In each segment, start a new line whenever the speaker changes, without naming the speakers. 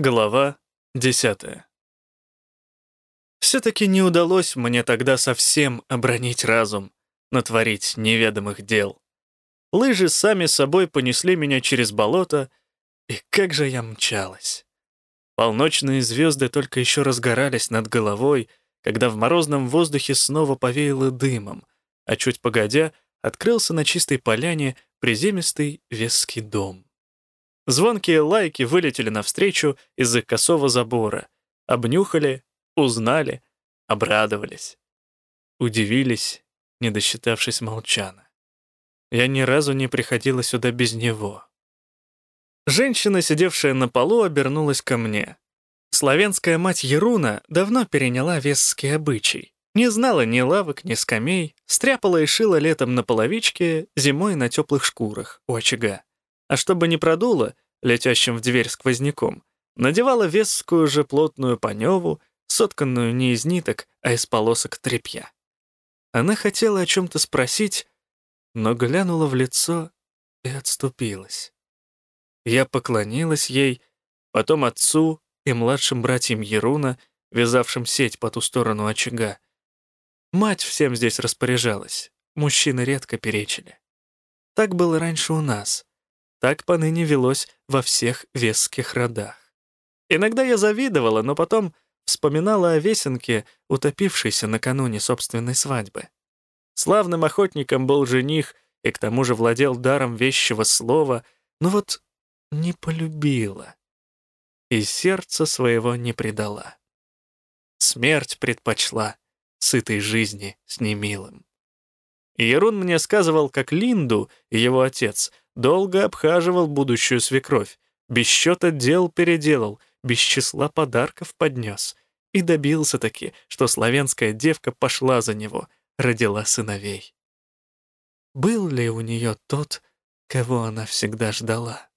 Глава 10 Все-таки не удалось мне тогда совсем обронить разум, натворить неведомых дел. Лыжи сами собой понесли меня через болото, и как же я мчалась. Полночные звезды только еще разгорались над головой, когда в морозном воздухе снова повеяло дымом, а чуть погодя открылся на чистой поляне приземистый весский дом. Звонкие лайки вылетели навстречу из-за косого забора, обнюхали, узнали, обрадовались. Удивились, не досчитавшись молчана. Я ни разу не приходила сюда без него. Женщина, сидевшая на полу, обернулась ко мне. Славянская мать Еруна давно переняла весский обычай. Не знала ни лавок, ни скамей, стряпала и шила летом на половичке, зимой на теплых шкурах у очага. А чтобы не продуло, летящим в дверь сквозняком, надевала весскую же плотную паневу, сотканную не из ниток, а из полосок тряпья. Она хотела о чем-то спросить, но глянула в лицо и отступилась. Я поклонилась ей, потом отцу и младшим братьям Еруна, вязавшим сеть по ту сторону очага. Мать всем здесь распоряжалась, мужчины редко перечили. Так было раньше у нас. Так поныне велось во всех весских родах. Иногда я завидовала, но потом вспоминала о весенке, утопившейся накануне собственной свадьбы. Славным охотником был жених и к тому же владел даром вещего слова, но вот не полюбила и сердца своего не предала. Смерть предпочла сытой жизни с немилым. Ерун мне сказывал, как Линду, его отец, долго обхаживал будущую свекровь, без счета дел переделал, без числа подарков поднес. И добился таки, что славянская девка пошла за него, родила сыновей. Был ли у нее тот, кого она всегда ждала?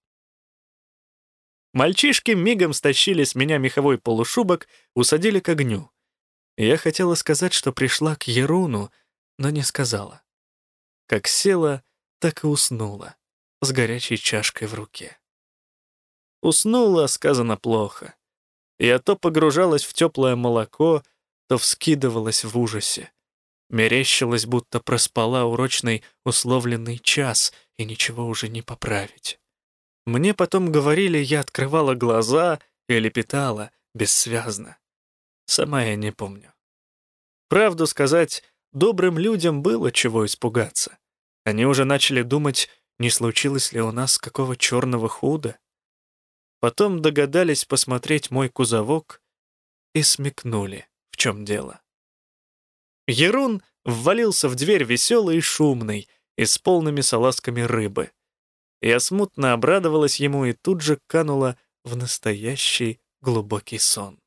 Мальчишки мигом стащили с меня меховой полушубок, усадили к огню. Я хотела сказать, что пришла к Еруну, но не сказала. Как села, так и уснула с горячей чашкой в руке. Уснула, сказано плохо. Я то погружалась в теплое молоко, то вскидывалась в ужасе. Мерещилась, будто проспала урочный условленный час, и ничего уже не поправить. Мне потом говорили, я открывала глаза и лепетала, бессвязно. Сама я не помню. Правду сказать, добрым людям было чего испугаться. Они уже начали думать, не случилось ли у нас какого черного худа. Потом догадались посмотреть мой кузовок и смекнули, в чем дело. Ерун ввалился в дверь веселый и шумный и с полными салазками рыбы. Я смутно обрадовалась ему и тут же канула в настоящий глубокий сон.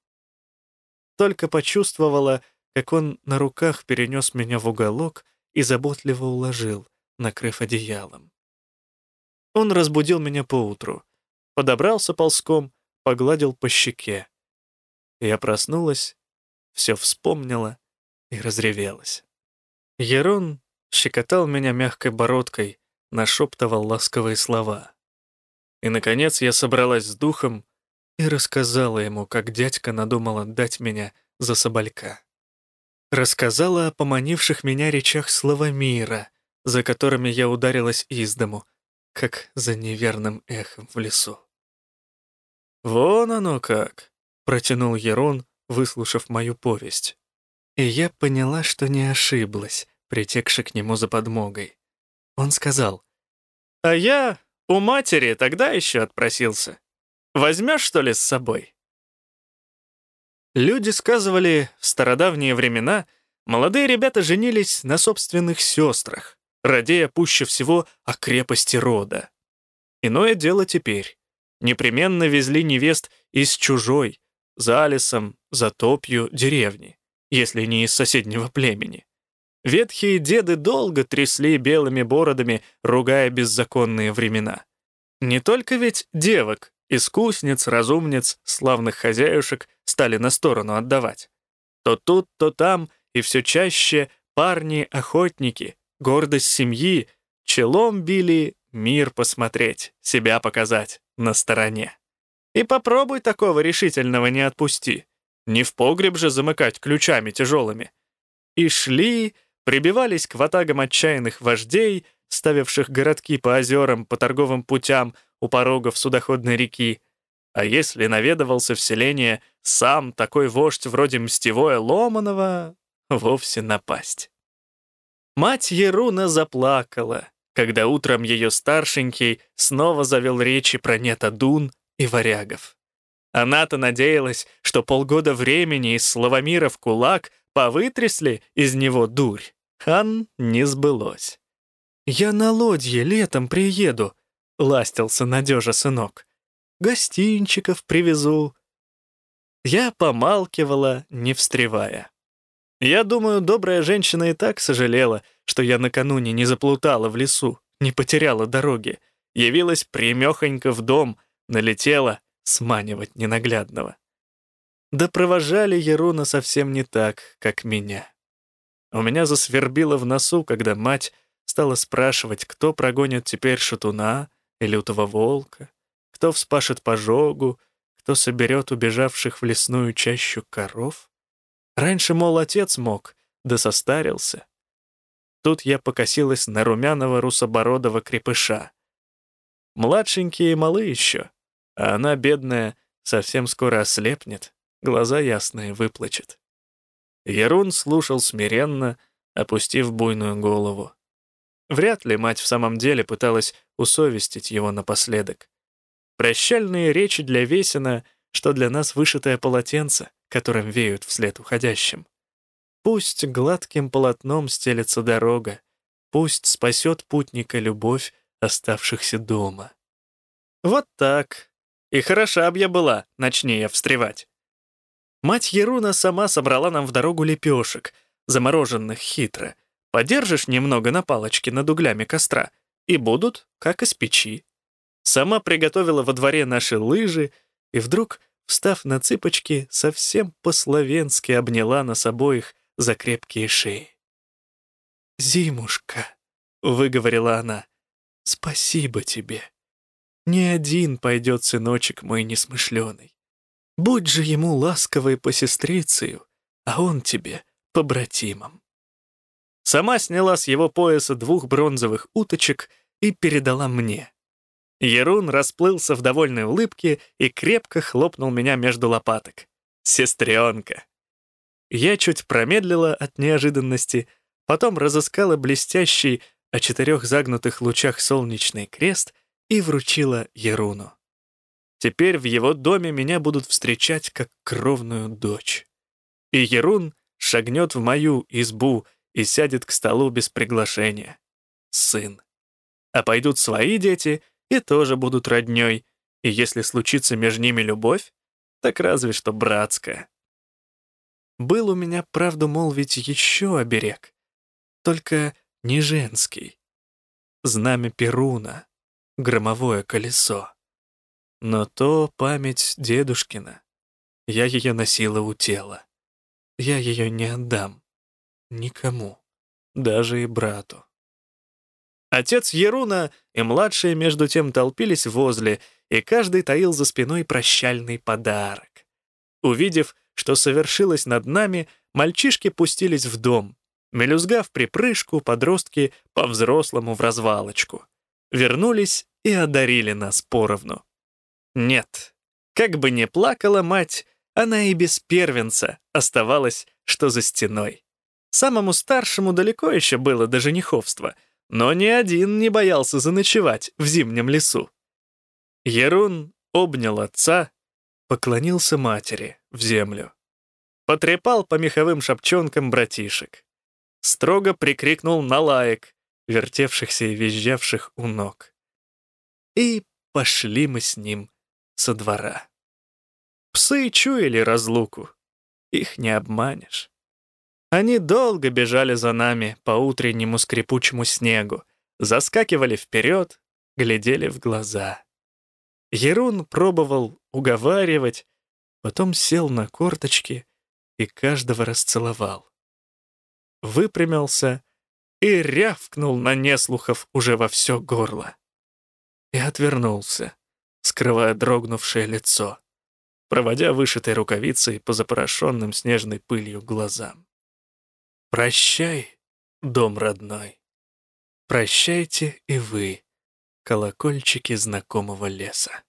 Только почувствовала, как он на руках перенес меня в уголок и заботливо уложил, накрыв одеялом. Он разбудил меня поутру, подобрался ползком, погладил по щеке. Я проснулась, все вспомнила и разревелась. Ерон щекотал меня мягкой бородкой, нашептывал ласковые слова. И, наконец, я собралась с духом и рассказала ему, как дядька надумал отдать меня за соболька. Рассказала о поманивших меня речах слова мира, за которыми я ударилась из дому, как за неверным эхом в лесу. «Вон оно как!» — протянул Ерон, выслушав мою повесть. И я поняла, что не ошиблась, притекши к нему за подмогой. Он сказал, «А я у матери тогда еще отпросился. Возьмешь, что ли, с собой?» Люди сказывали, в стародавние времена молодые ребята женились на собственных сестрах, радея пуще всего о крепости рода. Иное дело теперь. Непременно везли невест из чужой, за лесом, за топью деревни, если не из соседнего племени. Ветхие деды долго трясли белыми бородами, ругая беззаконные времена. Не только ведь девок, искусниц, разумниц, славных хозяюшек стали на сторону отдавать. То тут, то там, и все чаще парни-охотники, гордость семьи, челом били мир посмотреть, себя показать на стороне. И попробуй такого решительного не отпусти. Не в погреб же замыкать ключами тяжелыми. И шли, прибивались к ватагам отчаянных вождей, ставивших городки по озерам, по торговым путям у порогов судоходной реки. А если наведывался в селение сам такой вождь вроде Мстевое Ломанова, вовсе напасть. Мать Еруна заплакала, когда утром ее старшенький снова завел речи про Нетадун и варягов. Она-то надеялась, что полгода времени из Славомира кулак повытрясли из него дурь. Хан не сбылось. «Я на лодье летом приеду», — ластился надежа сынок. «Гостинчиков привезу». Я помалкивала, не встревая. Я думаю, добрая женщина и так сожалела, что я накануне не заплутала в лесу, не потеряла дороги, явилась примехонько в дом, налетела сманивать ненаглядного. Да провожали Еруна совсем не так, как меня. У меня засвербило в носу, когда мать стала спрашивать, кто прогонит теперь шатуна и лютого волка, кто вспашет пожогу, кто соберет убежавших в лесную чащу коров. Раньше, мол, отец мог, да состарился. Тут я покосилась на румяного русобородого крепыша. Младшенькие и малы еще, а она, бедная, совсем скоро ослепнет, глаза ясные выплачет. Ярун слушал смиренно, опустив буйную голову. Вряд ли мать в самом деле пыталась усовестить его напоследок. Прощальные речи для Весина, что для нас вышитое полотенце, которым веют вслед уходящим. Пусть гладким полотном стелется дорога, пусть спасет путника любовь оставшихся дома. Вот так. И хороша б я была, начни я встревать. Мать Еруна сама собрала нам в дорогу лепешек, замороженных хитро. Подержишь немного на палочке над углями костра, и будут, как из печи. Сама приготовила во дворе наши лыжи, и вдруг, встав на цыпочки, совсем по-словенски обняла нас обоих за крепкие шеи. «Зимушка», — выговорила она, — «спасибо тебе. Ни один пойдет сыночек мой несмышленый. Будь же ему ласковой по сестрицею, а он тебе побратимом. Сама сняла с его пояса двух бронзовых уточек и передала мне. Ерун расплылся в довольной улыбке и крепко хлопнул меня между лопаток. «Сестренка!» Я чуть промедлила от неожиданности, потом разыскала блестящий о четырех загнутых лучах солнечный крест и вручила Еруну. Теперь в его доме меня будут встречать как кровную дочь. И Ерун шагнет в мою избу и сядет к столу без приглашения. Сын. А пойдут свои дети и тоже будут роднёй, и если случится между ними любовь, так разве что братская. Был у меня, правду молвить, еще оберег, только не женский. Знамя Перуна, громовое колесо. Но то память дедушкина. Я ее носила у тела. Я ее не отдам. Никому. Даже и брату. Отец Еруна и младшие между тем толпились возле, и каждый таил за спиной прощальный подарок. Увидев, что совершилось над нами, мальчишки пустились в дом. Мелюзга в припрыжку, подростки по-взрослому в развалочку. Вернулись и одарили нас поровну. Нет, как бы не плакала мать, она и без первенца оставалась, что за стеной. Самому старшему далеко еще было до жениховства, но ни один не боялся заночевать в зимнем лесу. Ерун обнял отца, поклонился матери в землю. Потрепал по меховым шапчонкам братишек. Строго прикрикнул на лаек, вертевшихся и визжавших у ног. И пошли мы с ним со двора. Псы чуяли разлуку. Их не обманешь. Они долго бежали за нами по утреннему скрипучему снегу, заскакивали вперед, глядели в глаза. Ерун пробовал уговаривать, потом сел на корточки и каждого расцеловал. Выпрямился и рявкнул на неслухов уже во все горло. И отвернулся скрывая дрогнувшее лицо, проводя вышитой рукавицей по запорошенным снежной пылью глазам. «Прощай, дом родной. Прощайте и вы, колокольчики знакомого леса».